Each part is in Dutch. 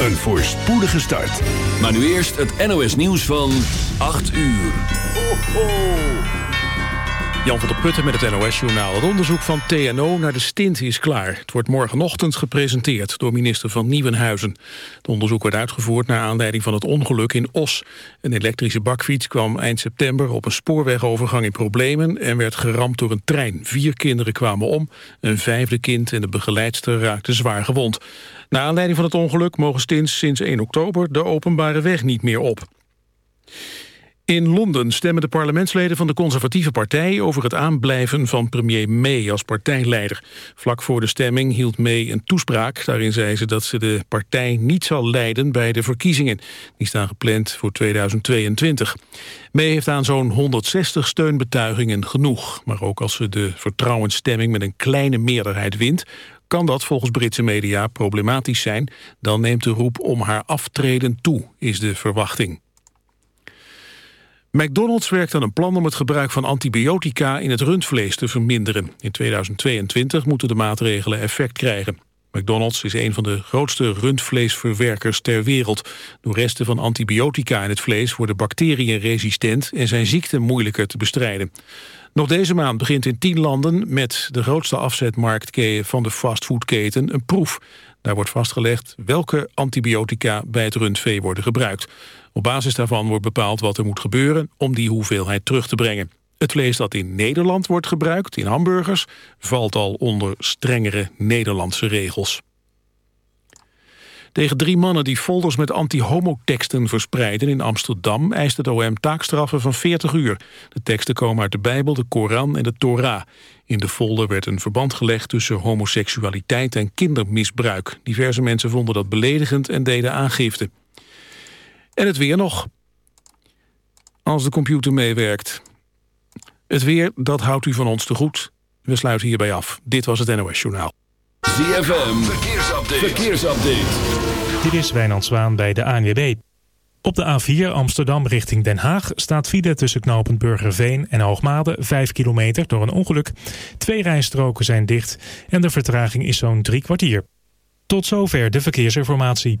een voorspoedige start. Maar nu eerst het NOS nieuws van 8 uur. Ho, ho. Jan van der Putten met het NOS-journaal. Het onderzoek van TNO naar de stint is klaar. Het wordt morgenochtend gepresenteerd door minister van Nieuwenhuizen. Het onderzoek werd uitgevoerd naar aanleiding van het ongeluk in Os. Een elektrische bakfiets kwam eind september op een spoorwegovergang in problemen... en werd geramd door een trein. Vier kinderen kwamen om, een vijfde kind en de begeleidster raakte zwaar gewond. Naar aanleiding van het ongeluk mogen stints sinds 1 oktober de openbare weg niet meer op. In Londen stemmen de parlementsleden van de conservatieve partij over het aanblijven van premier May als partijleider. Vlak voor de stemming hield May een toespraak. Daarin zei ze dat ze de partij niet zal leiden bij de verkiezingen. Die staan gepland voor 2022. May heeft aan zo'n 160 steunbetuigingen genoeg. Maar ook als ze de vertrouwensstemming met een kleine meerderheid wint kan dat volgens Britse media problematisch zijn. Dan neemt de roep om haar aftreden toe, is de verwachting. McDonald's werkt aan een plan om het gebruik van antibiotica in het rundvlees te verminderen. In 2022 moeten de maatregelen effect krijgen. McDonald's is een van de grootste rundvleesverwerkers ter wereld. Door resten van antibiotica in het vlees worden bacteriën resistent en zijn ziekten moeilijker te bestrijden. Nog deze maand begint in tien landen met de grootste afzetmarkt van de fastfoodketen een proef. Daar wordt vastgelegd welke antibiotica bij het rundvee worden gebruikt. Op basis daarvan wordt bepaald wat er moet gebeuren om die hoeveelheid terug te brengen. Het vlees dat in Nederland wordt gebruikt, in hamburgers, valt al onder strengere Nederlandse regels. Tegen drie mannen die folders met anti-homoteksten verspreiden in Amsterdam eist het OM taakstraffen van 40 uur. De teksten komen uit de Bijbel, de Koran en de Torah. In de folder werd een verband gelegd tussen homoseksualiteit en kindermisbruik. Diverse mensen vonden dat beledigend en deden aangifte. En het weer nog. Als de computer meewerkt. Het weer, dat houdt u van ons te goed. We sluiten hierbij af. Dit was het NOS Journaal. ZFM, verkeersupdate. verkeersupdate. Dit is Wijnand Zwaan bij de ANWB. Op de A4 Amsterdam richting Den Haag staat file tussen knooppunt Burgerveen en Hoogmade 5 kilometer door een ongeluk. Twee rijstroken zijn dicht en de vertraging is zo'n drie kwartier. Tot zover de verkeersinformatie.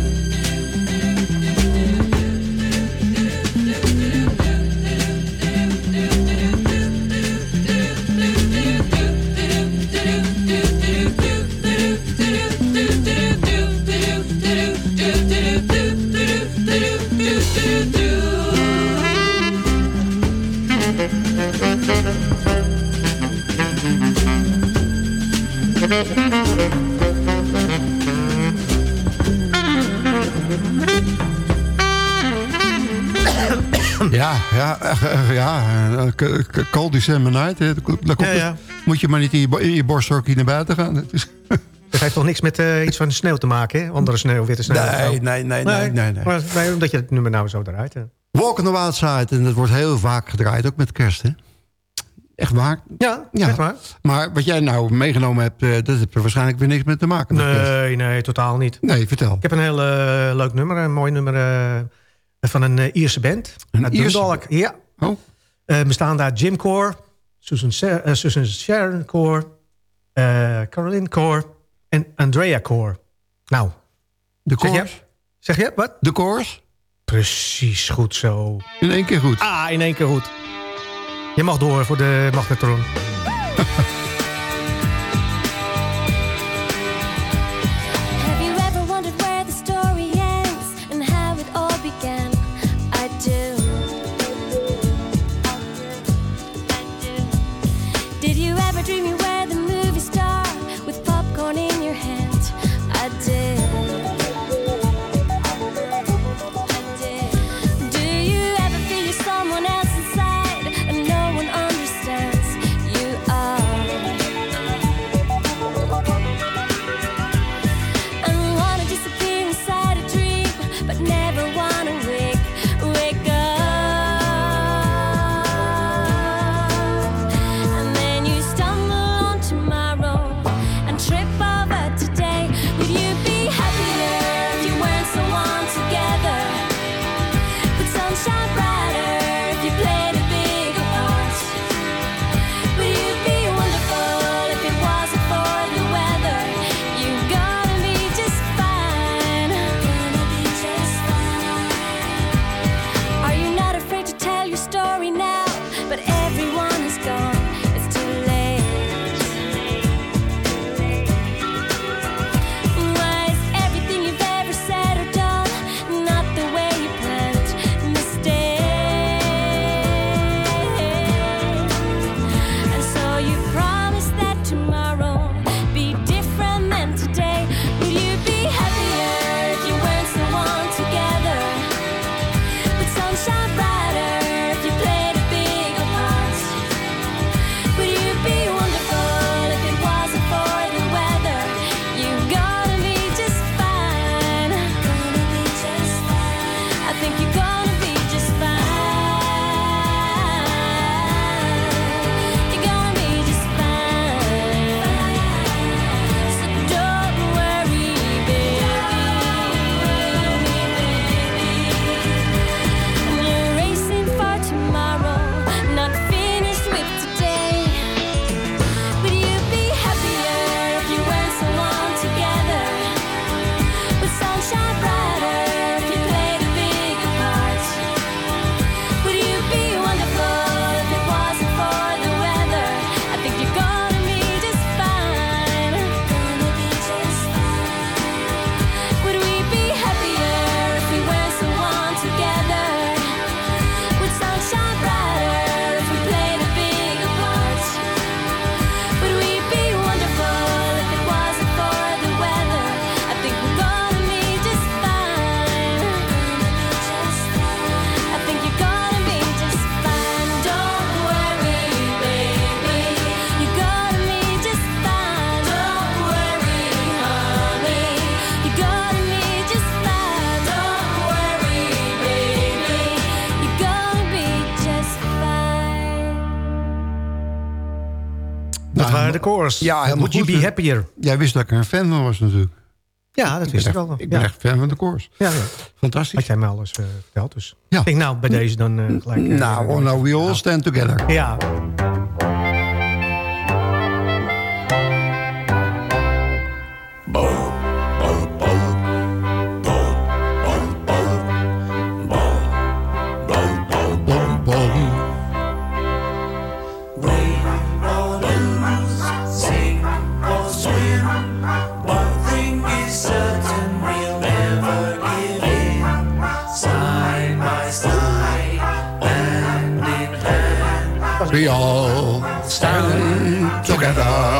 Cold December Night. Hè. Daar komt Ja, ja. Moet je maar niet in je, in je borsthokje naar buiten gaan. Het is, Dat heeft toch niks met eh, iets van sneeuw te maken, hè? Andere sneeuw, witte sneeuw. nee, nee, nee, nee, nee, nee. Maar, nee, omdat je het nummer nou zo hebt. Walk on the Wild Side. En dat wordt heel vaak gedraaid, ook met kerst. Hè? Echt waar. Ja, Ja. echt waar. Maar wat jij nou meegenomen hebt, eh, dat heeft er waarschijnlijk weer niks mee te maken. Nee, nee, totaal niet. Nee, vertel. Ik heb een heel eh, leuk nummer, een mooi nummer van een Ierse band. Een Ierse- Ja. Oh, bestaan daar Jim Core, Susan, Sa- eh, Susan Sharon Core, eh, Caroline Core en Andrea Core. Nou, de Zeg je? koors. zeg je wat? De koors. Precies goed zo. In één keer goed. Ah, in één keer goed. Je mag door voor de magnetron. Ja, helemaal Would you goed. be happier? Jij wist dat ik er een fan van was natuurlijk. Ja, dat Ik wist ik echt, wel. ik ben ja. echt fan van de koers. Ja, ja. Fantastisch. Had jij me alles eh, verteld, dus. Ja. Ik denk nou, bij deze dan eh, gelijk... eh, nou, oh, nou, we all stand together. Ja. We all stand together.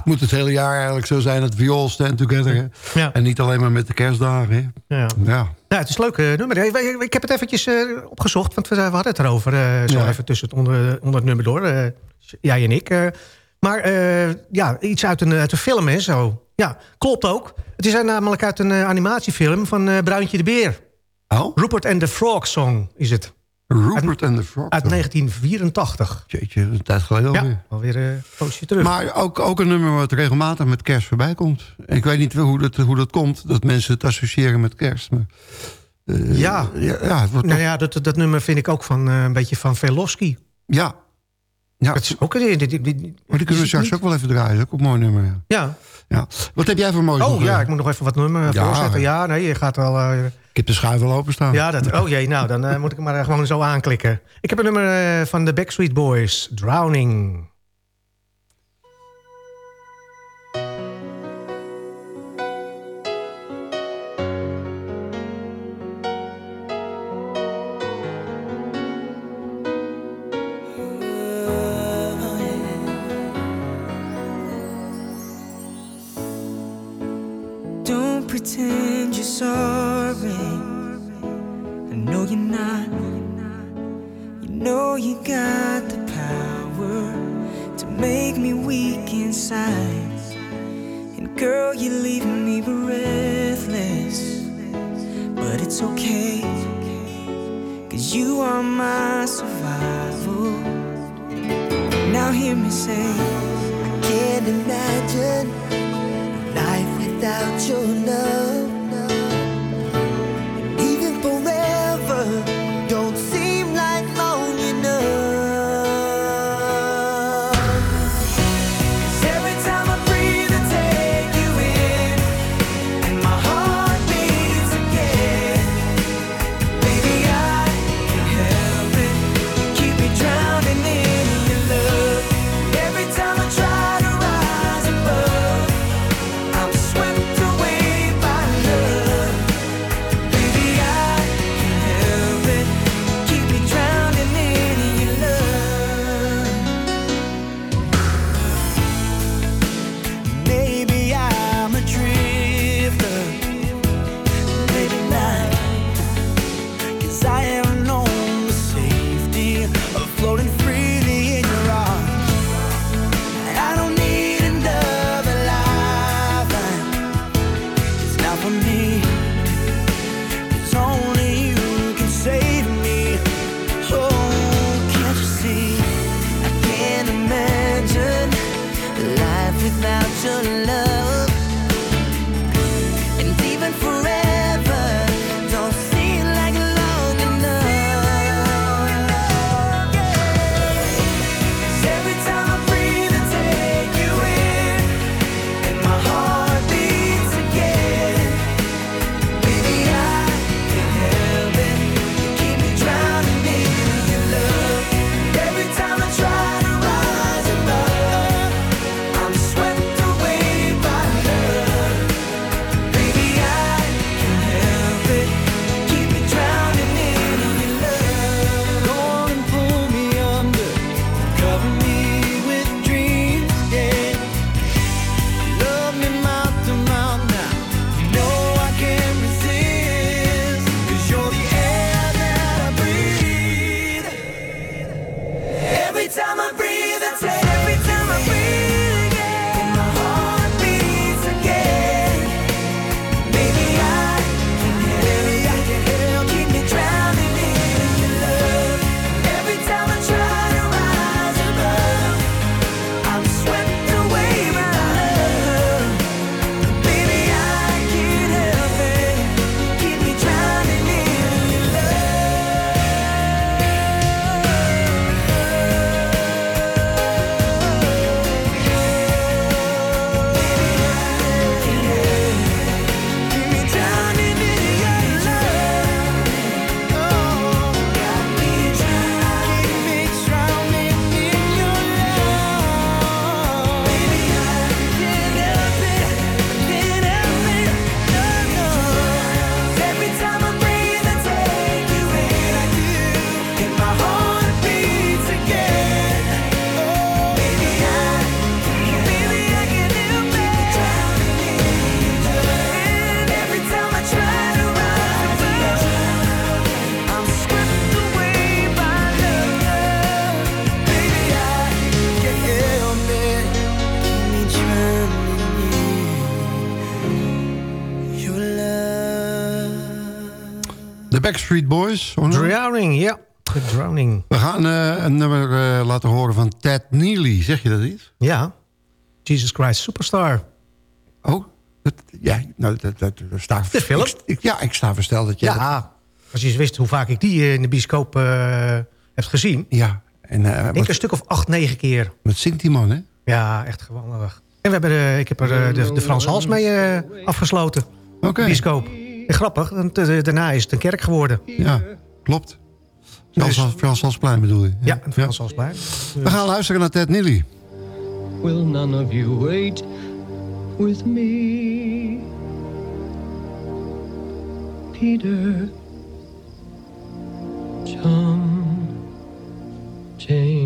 Het moet het hele jaar eigenlijk zo zijn dat we all stand together. Ja. En niet alleen maar met de kerstdagen. Hè? Ja. Ja. Ja, het is leuk eh, nummer. Ik, ik- heb het eventjes eh, opgezocht, want we, we hadden het erover. eh, zo Ja. even tussen het onder, onder het nummer door. jij en ik. maar ja, iets uit een, uit een film en zo. Ja, klopt ook. Het is namelijk uit een animatiefilm van Bruintje de Beer. Oh? Rupert and the Frog Song is het. Rupert en de Frog. Uit 1984. Jeetje, een tijd geleden alweer. Ja, alweer eh, een poosje terug. Maar ook, ook een nummer wat regelmatig met kerst voorbij komt. Ik weet niet hoe dat, hoe dat komt, dat mensen het associëren met kerst. Maar, eh, ja, ja, nou ja dat, dat nummer vind ik ook van eh, een beetje van Veloski. Ja. ja. Dat is ook een... Dit, maar die kunnen we straks ook wel even draaien. Ook een mooi nummer. Ja. ja. Wat heb jij voor mooi? Oh ja, ik moet nog even wat nummer voorzetten. Ja, nee, je gaat wel... Ik heb de schuif al openstaan. Ja, dat, oh jee, nou dan eh, moet ik hem maar eh, gewoon zo aanklikken. Ik heb een nummer eh, van de Backstreet Boys, Drowning. are my survival. Now hear me say, I can't imagine life without your love. Backstreet Boys. Drowning, ja. Drowning. We gaan eh, een nummer eh, laten horen van Ted Neely. Zeg je dat iets? Ja. Jesus Christ Superstar. Oh, dat, ja, nou, dat, dat, dat de film? Ja, ik sta versteld dat je... Ja, als je eens wist hoe vaak ik die eh, in de bioscoop uh, heb gezien. Ja. En, ik wat, een stuk of acht, negen keer. Met Sint Timon, man, hè? Ja, echt geweldig. En we hebben, ik heb er de, de Frans Hals mee afgesloten. Oké. Bioscoop. En grappig, want, eh, daarna is het een kerk geworden. ja, klopt. Frans, Dus- Frans Halsplein bedoel je? Ja, een Frans Hals blij. We gaan luisteren naar Ted Neely. Will none of you wait with me? Peter, John, James.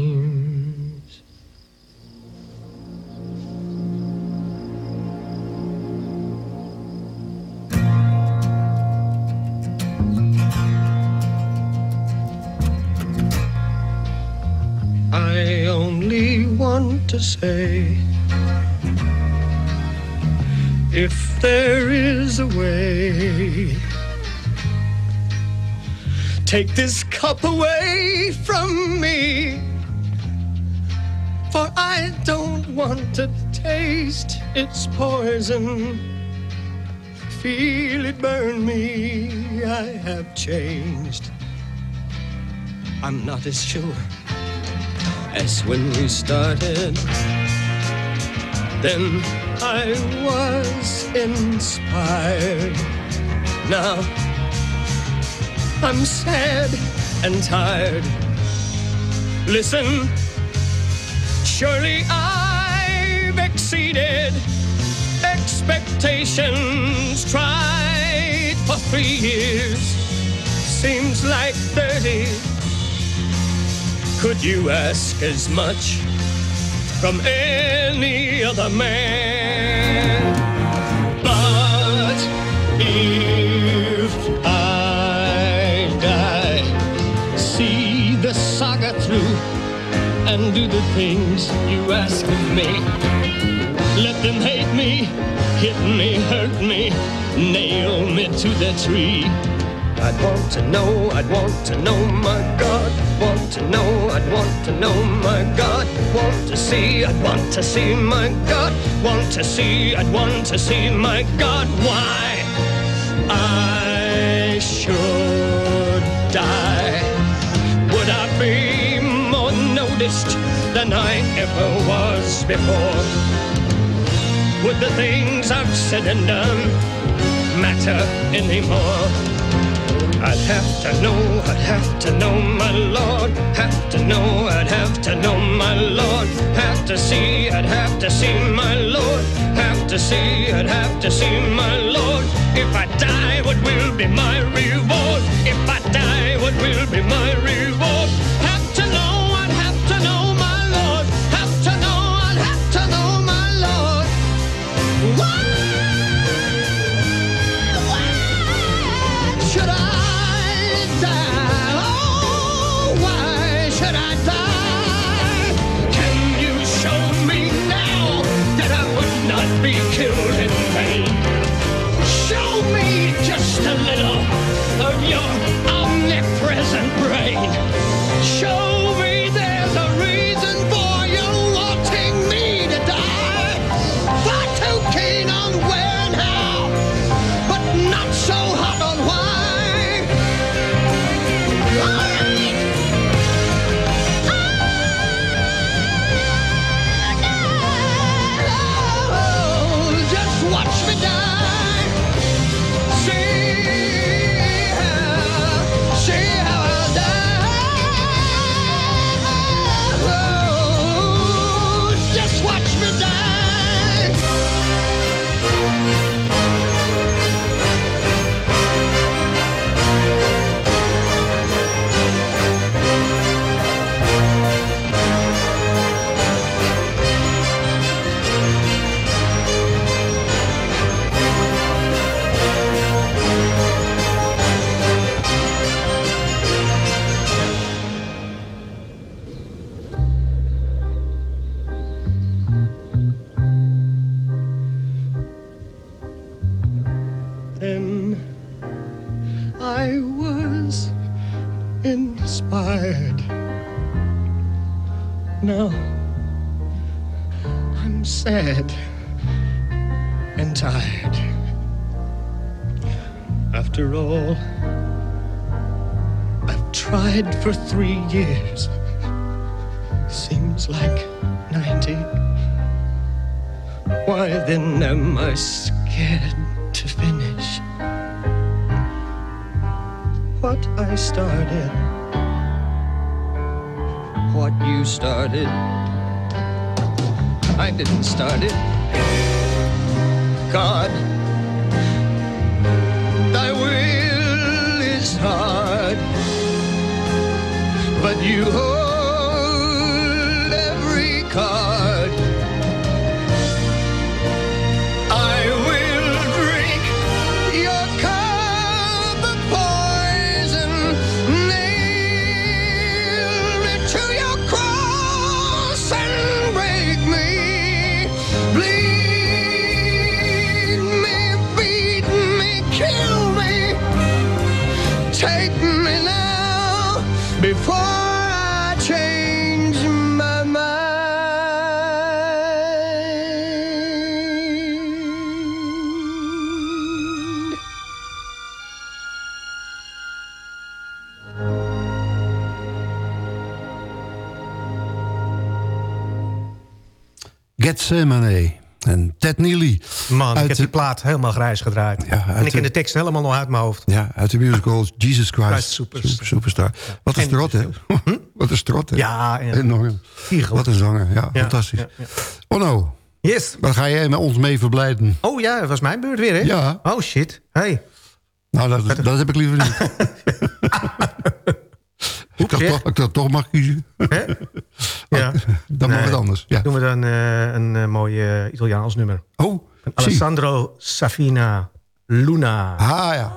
Want to say if there is a way, take this cup away from me. For I don't want to taste its poison. Feel it burn me. I have changed. I'm not as sure as when we started. Then I was inspired. Now I'm sad and tired. Listen, surely I've exceeded expectations. Tried for three years, seems like 30. Could you ask as much from any other man? But if I die, see the saga through and do the things you ask of me. Let them hate me, hit me, hurt me, nail me to the tree. I'd want to know, I'd want to know my God. Want to know, I'd want to know my God. Want to see, I'd want to see my God. Want to see, I'd want to see my God. Why I should die? Would I be more noticed than I ever was before? Would the things I've said and done matter anymore? I'd have to know, I'd have to know my Lord. Have to know, I'd have to know my Lord. Have to see, I'd have to see my Lord. Have to see, I'd have to see my Lord. If I die, what will be my reward? If I die, what will be my reward? Gethsemane en Ted Neely. Man, ik heb de- die plaat helemaal grijs gedraaid. Ja, en ik ken de- tekst helemaal nog uit mijn hoofd. Ja, uit de musical Jesus Christ, Christ Superstar. Super- Superstar. Wat een En- strot, hè? Wat een strot, hè? Ja, ja. Enorm. Wat een zanger, ja, Ja, fantastisch. ja, ja. Onno, Yes. waar ga jij met ons mee verblijden? Oh ja, dat was mijn beurt weer, hè? Ja. Oh shit. Hey. Nou, dat, dat heb ik liever niet. toch, ik dat toch mag kiezen. Hè? Ja. Dan mag Nee. het anders. Ja. Doen we dan eh, een eh, mooi eh, Italiaans nummer. Oh. Alessandro Safina Luna. Ah ja.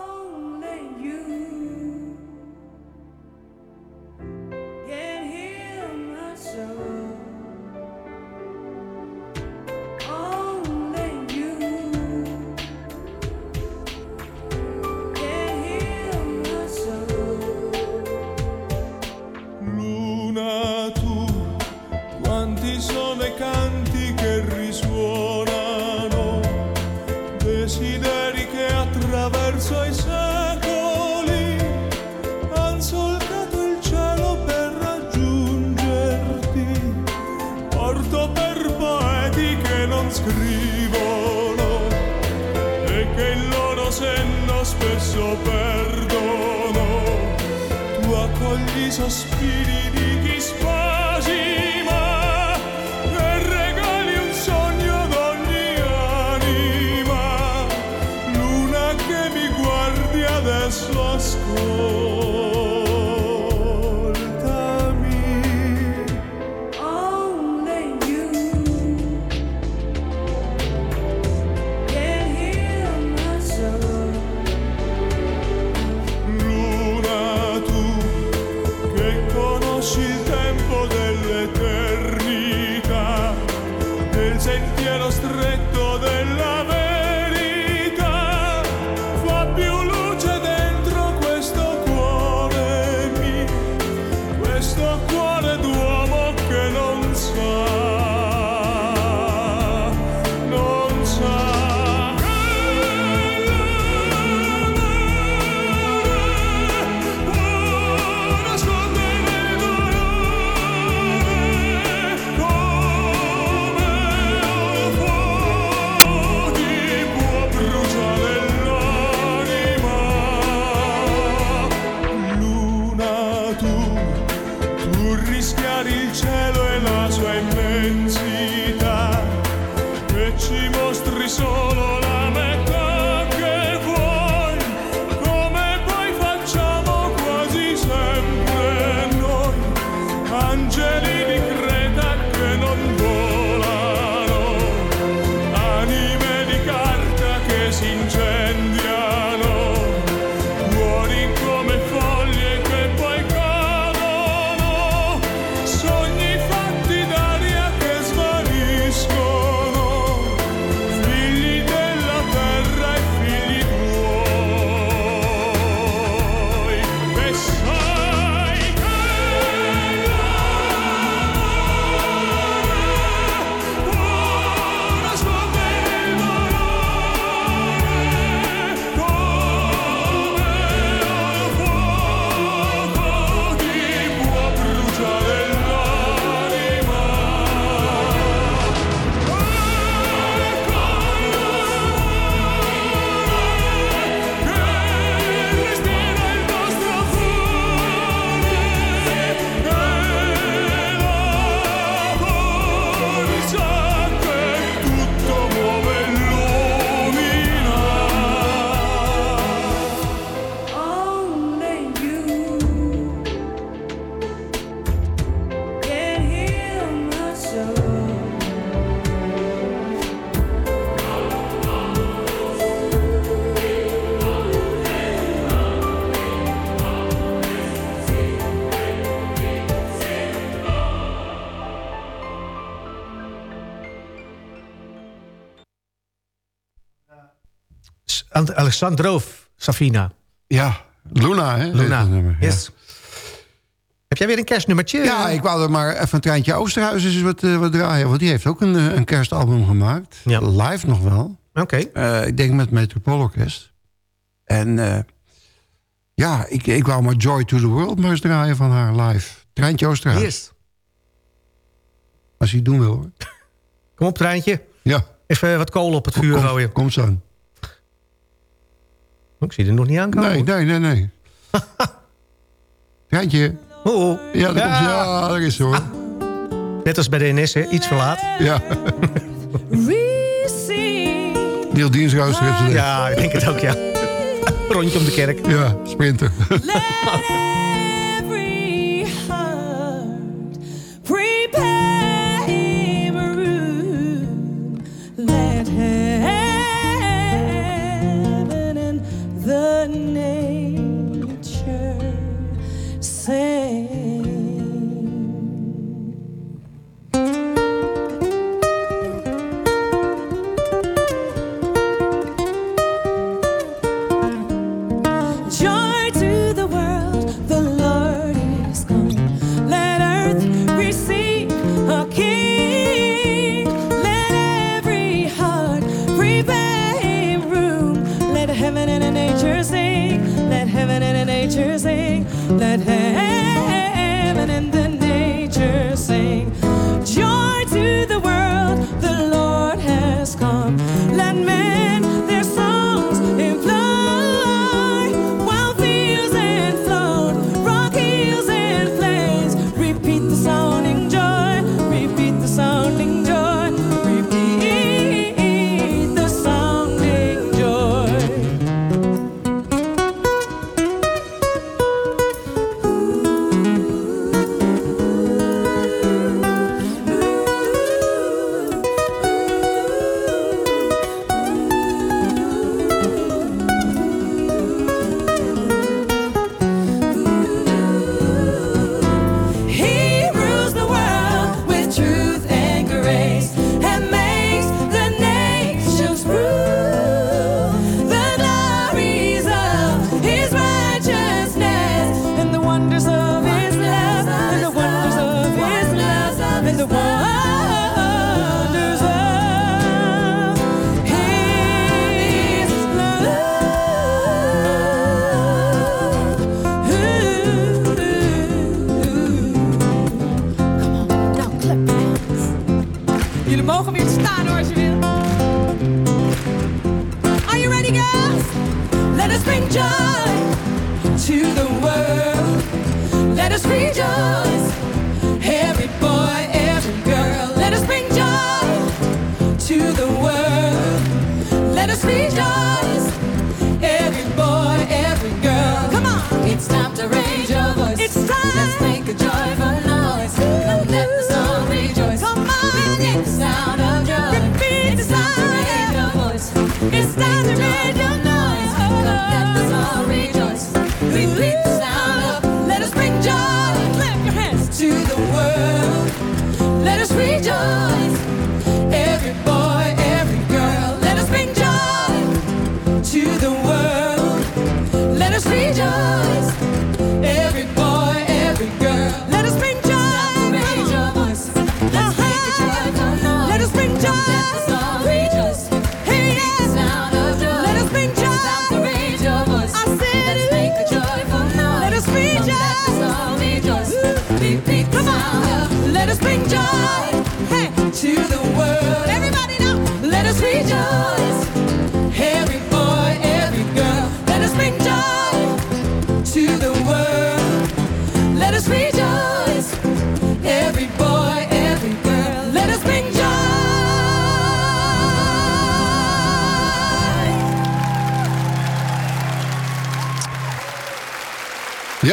Alexandrov Safina. Ja, Luna, hè? Luna. ja. Yes. Heb jij weer een kerstnummertje? Ja, ik wou er maar even een treintje Oosterhuis eens wat, eh, wat draaien. Want die heeft ook een, eh, een kerstalbum gemaakt. Ja. Live nog wel. Oké. Eh, ik denk met Metropoolorkest. En ja, ik, ik wou maar Joy to the World maar eens draaien van haar live. Treintje Oosterhuis. Yes. Als hij het doen wil hoor. Kom op, treintje. Ja, Even wat kolen op het vuur kom, gooien. kom zo. Oh, Ik zie er nog niet aankomen. Nee, nee, nee, nee. Treintje. Oh, oh. Ja, daar, Komt ze. Ja. ja, daar is ze hoor. Net als bij de NS, hè? iets verlaat. Ja, Neil Diensrooster heeft ze. Ja, ik denk het ook, ja. Rondje om de kerk. Ja, sprinter.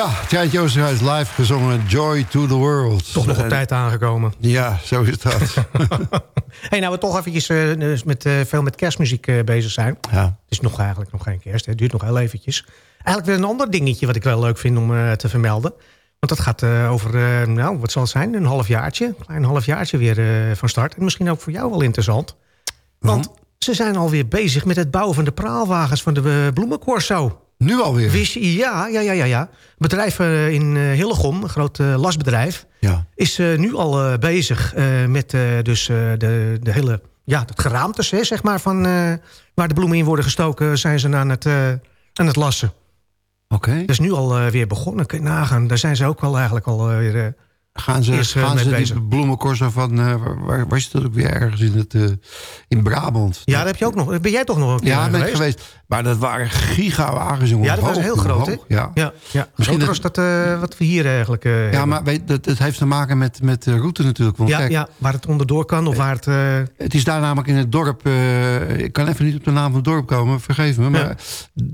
Ja, Treintje Oosterhuis live gezongen Joy to the World. Toch nog op tijd aangekomen. Ja, zo is dat. hey, nou we toch eventjes eh, dus met, eh, veel met kerstmuziek eh, bezig zijn. ja. Het is nog eigenlijk nog geen kerst. hè. Het duurt nog heel eventjes. Eigenlijk weer een ander dingetje wat ik wel leuk vind om te vermelden. Want dat gaat over, nou wat zal het zijn? Een halfjaartje. Een klein halfjaartje weer van start. En misschien ook voor jou wel interessant. Want Ze zijn alweer bezig met het bouwen van de praalwagens van de bloemencorso. Nu alweer? Wist? Ja, ja, ja, ja. ja. Bedrijf eh, in eh, Hillegom, een groot eh, lasbedrijf... Ja. is nu al bezig met dus, de, de hele... Ja, het geraamtes, hè, zeg maar, van waar de bloemen in worden gestoken... zijn ze aan het, aan het lassen. Oké. Dat is nu al eh, weer begonnen. Kun je nagaan. Daar zijn ze ook al eigenlijk al weer... Gaan ze, eh, gaan ze bezig. die bloemencorso van... eh, waar, waar was je dat ook weer ergens in, het, eh, in Brabant? ja, daar heb je ook nog. Ben jij toch nog een keer Ja, ben geweest? geweest. Maar dat waren gigawagens, jongen. Ja, dat was Hoog, heel groot, hè? Ja. Ja, ja. Misschien dat- was dat wat we hier eigenlijk Ja, hebben. maar weet, dat, het heeft te maken met, met de route natuurlijk. Want ja, kijk, ja, waar het onderdoor kan of waar het... Het is daar namelijk in het dorp... ik kan even niet op de naam van het dorp komen, vergeef me. Maar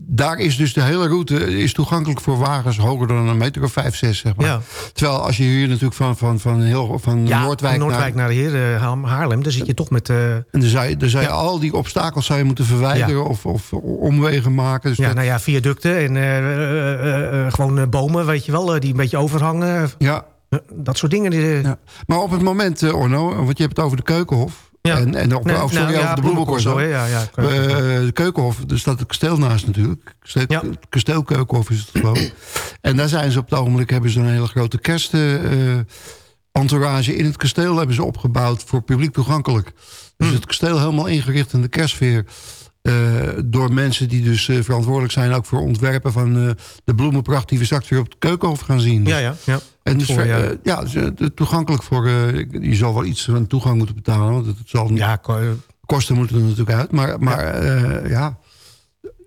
daar is dus de hele route is toegankelijk voor wagens... hoger dan een meter of vijf, zes, zeg maar. Terwijl als je hier natuurlijk van, van, van, heel, van ja, Noordwijk, van Noordwijk naar... naar, hier, eh, Haarlem- dan zit je toch met... eh, En dan zou je, dan zou je Ja. al die obstakels zou je moeten verwijderen... Ja. Of, of omwegen maken. Dus ja, dat- nou ja, viaducten en eh, gewoon bomen, weet je wel, die een beetje overhangen. ja, dat soort dingen. Die. Maar op het moment, Orno, want je hebt het over de Keukenhof... Ja. En, en op, Nee, of sorry, nou, ja, over de bloemencorso. hè, Ja, ja, de Keukenhof, er staat het kasteel naast natuurlijk. Kasteel, Ja. kasteel Keukenhof is het geloof ik. En daar zijn ze op het ogenblik... hebben ze een hele grote kerst... entourage in het kasteel hebben ze opgebouwd... voor publiek toegankelijk. Dus Hmm. het kasteel helemaal ingericht in de kerstsfeer... eh, door mensen die dus eh, verantwoordelijk zijn... ook voor ontwerpen van eh, de bloemenpracht... die we straks weer op het Keukenhof gaan zien. ja, ja, ja. En dus, Voor, ja. eh, ja, dus, toegankelijk voor... eh, je zal wel iets van toegang moeten betalen... want het zal Ja, ko- kosten moeten er natuurlijk uit. Maar, maar ja. ja,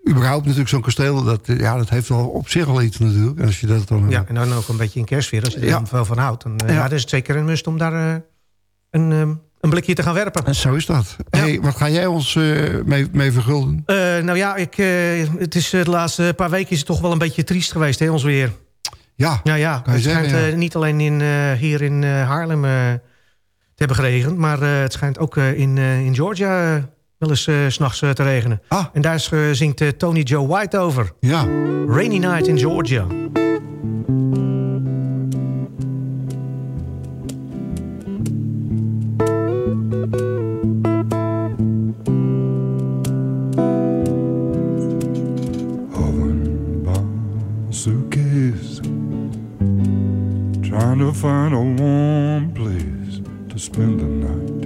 überhaupt natuurlijk zo'n kasteel... Dat, ja, dat heeft wel op zich al iets natuurlijk. En als je dat dan... ja, en dan ook een beetje in kerstsfeer. Als je er Ja. veel van houdt. Dan, Ja. ja. dan is het zeker een must om daar eh, een, eh, een blikje te gaan werpen. En zo is dat. Hey, wat ga jij ons eh, mee, mee vergulden? Eh, nou ja, ik, eh, het is de laatste paar weken is het toch wel een beetje triest geweest, hè, ons weer. Ja, Ja, ja. Kan je Het schijnt zeggen, ja. eh, niet alleen in, hier in Haarlem te hebben geregend... maar het schijnt ook in, in Georgia wel eens 's s'nachts te regenen. Ah. En daar zingt Tony Joe White over. ja. Rainy Night in Georgia. Trying to find a warm place to spend the night.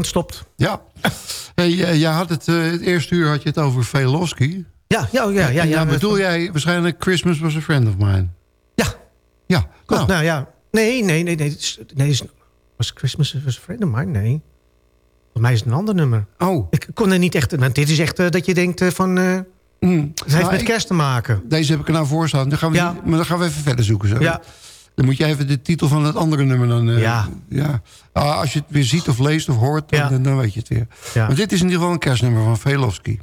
Stopt. Ja. Hey, eh, jij had het, eh, het eerste uur had je het over Velosky. Ja, ja, ja. ja, ja bedoel jij waarschijnlijk Christmas was a friend of mine. Ja. Ja, Klopt, nou, nou ja. Nee, nee, nee. nee, nee was Christmas was a friend of mine? Nee. Voor mij is het een ander nummer. Oh. Ik kon er niet echt... Want dit is echt eh, dat je denkt van... het mm. heeft Nou, met ik- kerst te maken. Deze heb ik er nou voor staan. Dan gaan we, Ja. maar dan gaan we even verder zoeken. Zo. Ja. Dan moet je even de titel van het andere nummer dan... eh, Ja. ja. Ah, als je het weer ziet of leest of hoort, dan, Ja. dan, dan weet je het weer. Ja. Maar dit is in ieder geval een kerstnummer van Velofsky.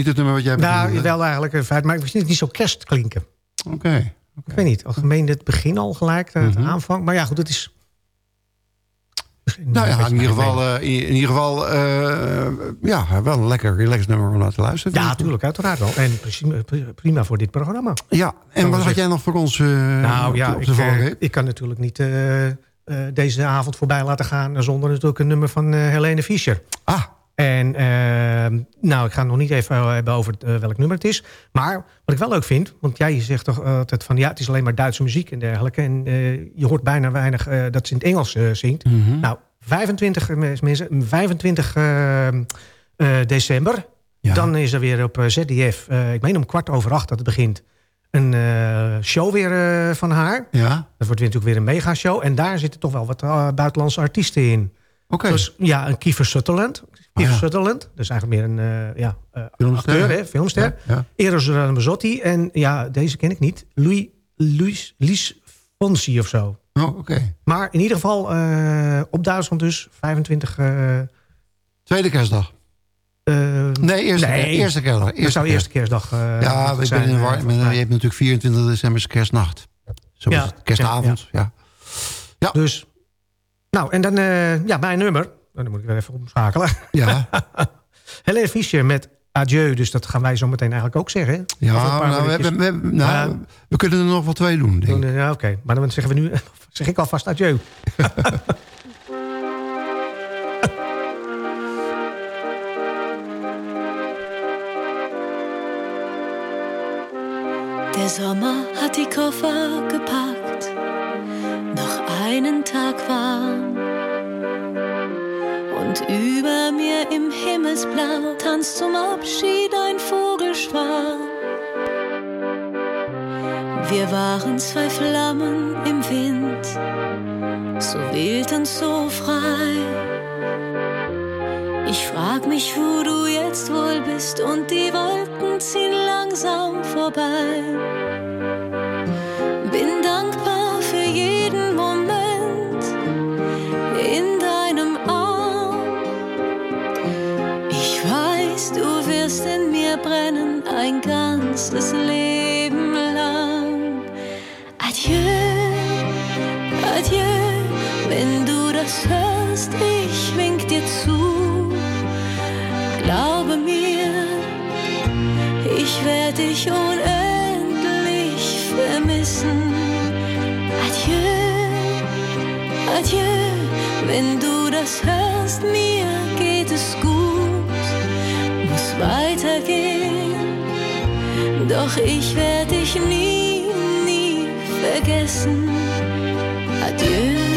Niet het nummer wat jij Nou, bedoelde, hè? wel eigenlijk een feit, maar ik vind het niet zo kerst klinken. Oké. Ik weet niet, algemeen het begin al gelijk, de Mhm. aanvang. Maar ja, goed, het is... Nou ja, in ieder geval, eh, in, in ieder geval eh, ja, wel een lekker relaxed nummer om naar te luisteren. Ja, ik. natuurlijk, uiteraard wel. En prima, prima voor dit programma. Ja, en wat had jij nog voor ons eh, Nou ja, op ik, de valreep? ik kan natuurlijk niet deze avond voorbij laten gaan... zonder natuurlijk een nummer van Helene Fischer. Ah. En eh, nou, ik ga het nog niet even hebben over eh, welk nummer het is. Maar wat ik wel leuk vind, want jij zegt toch altijd van... ja, het is alleen maar Duitse muziek en dergelijke. En eh, je hoort bijna weinig eh, dat ze in het Engels eh, zingt. Mhm. Nou, 25, eh, mensen, 25 eh, eh, december... dan is er weer op eh, ZDF, eh, ik meen om kwart over acht dat het begint... een eh, show weer eh, van haar. Ja. Dat wordt weer natuurlijk weer een megashow. En daar zitten toch wel wat eh, buitenlandse artiesten in. Dus ja, een Kiefer Sutherland. Kiefer ja. Sutherland. Dat is eigenlijk meer een eh, ja, eh, Filmster, acteur, hè? filmster. Ja, ja. Eros Ramazzotti. En ja, deze ken ik niet. Louis, Louis, Lies Fonsi of zo. Oh, oké. Maar in ieder geval eh, op Duitsland dus 25... eh, Tweede kerstdag. eh, Nee, eerste, nee. eerste kerstdag. Dat Eerste zou eerste kerstdag ja, ben zijn, in war. je hebt natuurlijk 24 december is kerstnacht. Zo Ja. Kerstavond, ja. Dus, nou, en dan eh, ja, mijn nummer. Nou, dan moet ik weer even omschakelen. Ja. Helene Fischer met Adieu. Dus dat gaan wij zo meteen eigenlijk ook zeggen. Ja, nou, we, minuutjes. hebben, we, hebben- nou, we kunnen er nog wel twee doen, denk ik. Ja, oké. Maar dan zeggen we nu, zeg ik alvast adieu. Hat die Koffer gepackt, einen Tag warm. Und über mir im Himmelsblau tanzt zum Abschied ein Vogelschwarm. Wir waren zwei Flammen im Wind, so wild und so frei. Ich frag mich, wo du jetzt wohl bist und die Wolken ziehen langsam vorbei. Dich unendlich vermissen. Adieu, adieu, wenn du das hörst, mir geht es gut, muss weitergehen. Doch ich werde dich nie, nie vergessen. Adieu. Adieu.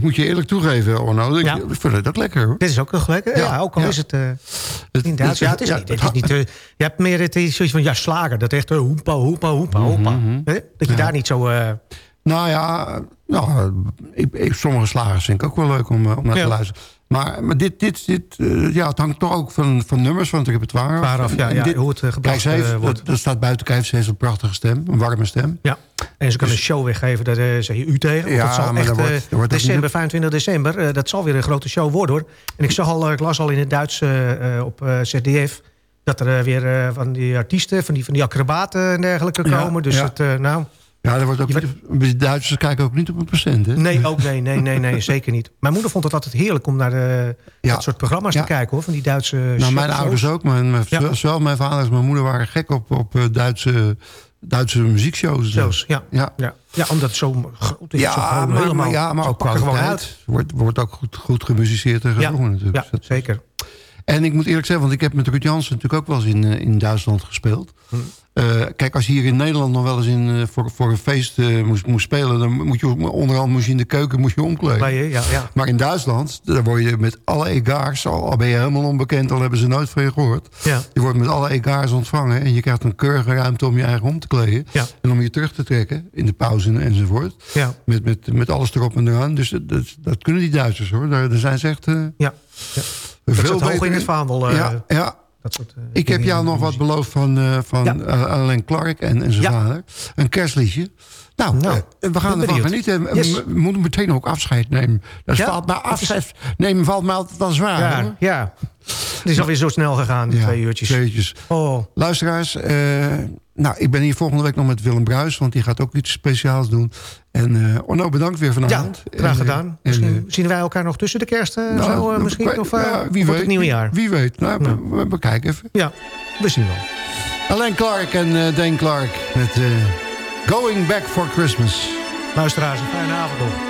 Ik moet je eerlijk toegeven, Orno. Ik, Ja. ik vind het ook lekker, hoor. Dit is ook nog lekker. Ja, Ja, ook al ja. is het eh Het- in Duits. Ja, het is ja, niet. Het is niet eh, je hebt meer het is zoiets van ja, slager. Dat echt uh, hoepa, hoepa, hoepa, Mhm, hoepa. Hè? Dat je daar niet zo... Nou ja, nou, ik, ik- sommige slagers vind ik ook wel leuk om, eh, om naar Ja. te luisteren. Maar, maar dit, dit, dit eh, ja, het hangt toch ook van, van nummers van het repertoire. Waaraf, ja, ja, dit- hoe het, eh, gebracht, Kijk, ze heeft, eh, wordt. dat, dat staat buiten kijf. Ze heeft een prachtige stem, een warme stem. ja. En ze kan een show weggeven, daar eh, zeg je u tegen. Ja, dat zal maar echt wordt- wordt december, niet- 25 december. dat zal weer een grote show worden hoor. En ik zag al, ik las al in het Duits op ZDF... dat er weer van die artiesten, van die, van die acrobaten en dergelijke Ja, komen. Dus ja. het, nou... Ja, dat wordt ook, de Duitsers kijken ook niet op een procent, hè? Nee, ook nee, nee, nee, nee, zeker niet. Mijn moeder vond het altijd heerlijk om naar de, Ja. dat soort programma's Ja. te kijken hoor. Van die Duitse Nou, mijn ouders ook. Mijn, mijn, Ja. Zowel mijn vader als mijn moeder waren gek op, op eh, Duitse, Duitse muziekshows. Shows, ja. Ja. Ja. ja, omdat het zo groot is. Ja, zo gewoon maar, helemaal, maar, ja, maar ook gewoon kwaliteit. uit. Wordt, wordt ook goed, goed gemusiceerd en gezongen natuurlijk. ja dat- zeker. En ik moet eerlijk zeggen, want ik heb met Ruud Jansen natuurlijk ook wel eens in, eh, in Duitsland gespeeld. Hm. Eh, kijk, als je hier in Nederland nog wel eens in, eh, voor, voor een feest moest, moest spelen... dan moet je onderhand moest je in de keuken moest je omkleden. Bij je, ja, ja. Maar in Duitsland, daar word je met alle egaars... al, al ben je helemaal onbekend, al hebben ze nooit van je gehoord... Ja. je wordt met alle egaars ontvangen... en je krijgt een keurige ruimte om je eigen om te kleden... En om je terug te trekken in de pauze enzovoort. Met, met, met alles erop en eraan. Dus dat, dat, dat kunnen die Duitsers, hoor. Daar, daar zijn ze echt... Ja. Ja. Dat veel zit hoog beter in het vaandel. eh, ja, ja. Dat soort, eh, Ik heb jou nog wat beloofd van, eh van Ja. Alain Clark en, en zijn Ja. vader. Een kerstliedje. Nou, Nou, we gaan ervan genieten. Yes. We moeten meteen ook afscheid nemen. Dat Ja? valt mij afscheid nemen valt mij altijd wel zwaar. Ja, hoor. ja. Het is alweer zo snel gegaan, die Ja, twee uurtjes. Oh, Luisteraars, eh, nou, ik ben hier volgende week nog met Willem Bruis... want die gaat ook iets speciaals doen. En eh Orno, bedankt weer ja, vanavond. graag En, gedaan. en, Misschien eh, zien wij elkaar nog tussen de kerst eh, nou, zo, eh, we- misschien? Of, eh, ja, wie weet, het nieuwe jaar? Wie weet. Nou, we- we, we kijken even. Ja, we zien wel. Alain Clark en eh Dane Clark met eh, Going Back for Christmas. Luisteraars, een fijne avond nog.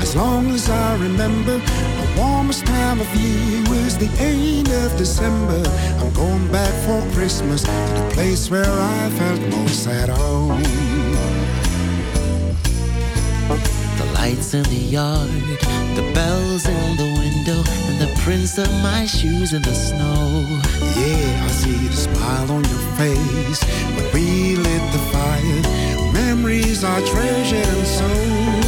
As long as I remember, the warmest time of year was the end of December. I'm going back for Christmas to the place where I felt most at home. The lights in the yard, the bells in the window, and the prints of my shoes in the snow. Yeah, I see the smile on your face when we lit the fire. Memories are treasured and so.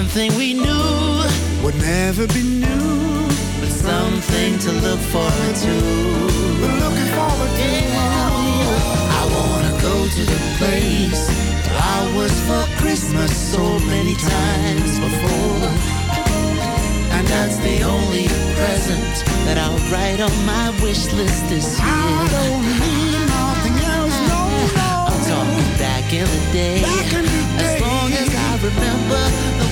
And the one thing we knew would never be new, but something to look forward to. We're looking forward to. I wanna go to the place I was for Christmas so many times before. And that's the only present that I'll write on my wish list this year. I don't need nothing else, no, no. I'm talking back in the day. Back in the day. As long as I remember,